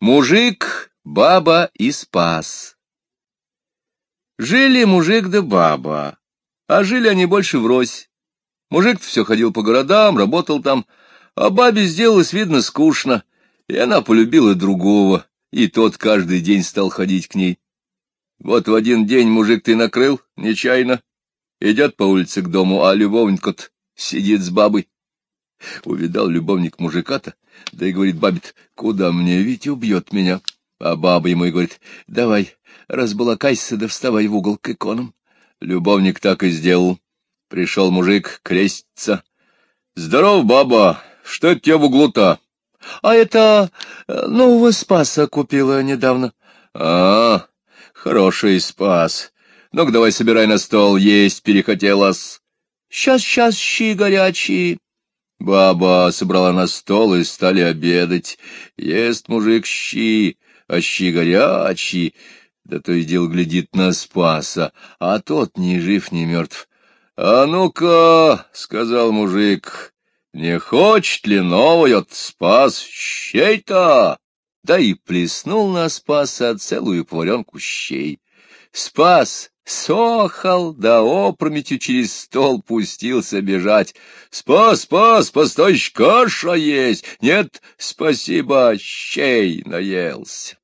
Мужик, баба и спас. Жили мужик да баба, а жили они больше врозь. мужик все ходил по городам, работал там, а бабе сделалось, видно, скучно, и она полюбила другого, и тот каждый день стал ходить к ней. Вот в один день мужик ты накрыл, нечаянно, идет по улице к дому, а любовник сидит с бабой. Увидал любовник мужика-то, да и говорит бабе куда мне, ведь убьет меня. А баба ему и говорит, давай, разбалакайся, да вставай в угол к иконам. Любовник так и сделал. Пришел мужик креститься. Здоров, баба, что это тебе в углу-то? А это э, нового спаса купила недавно. А, хороший спас. Ну-ка давай собирай на стол, есть перехотелось. Сейчас, сейчас, щи горячие. Баба собрала на стол и стали обедать. Ест мужик щи, а щи горячие. Да то и дело глядит на Спаса, а тот ни жив, ни мертв. — А ну-ка, — сказал мужик, — не хочет ли новый от Спас щей-то? Да и плеснул на Спаса целую поваренку щей. Спас Сохал, да опрометью через стол пустился бежать. Спас, спас, постой, каша есть. Нет, спасибо, щей наелся.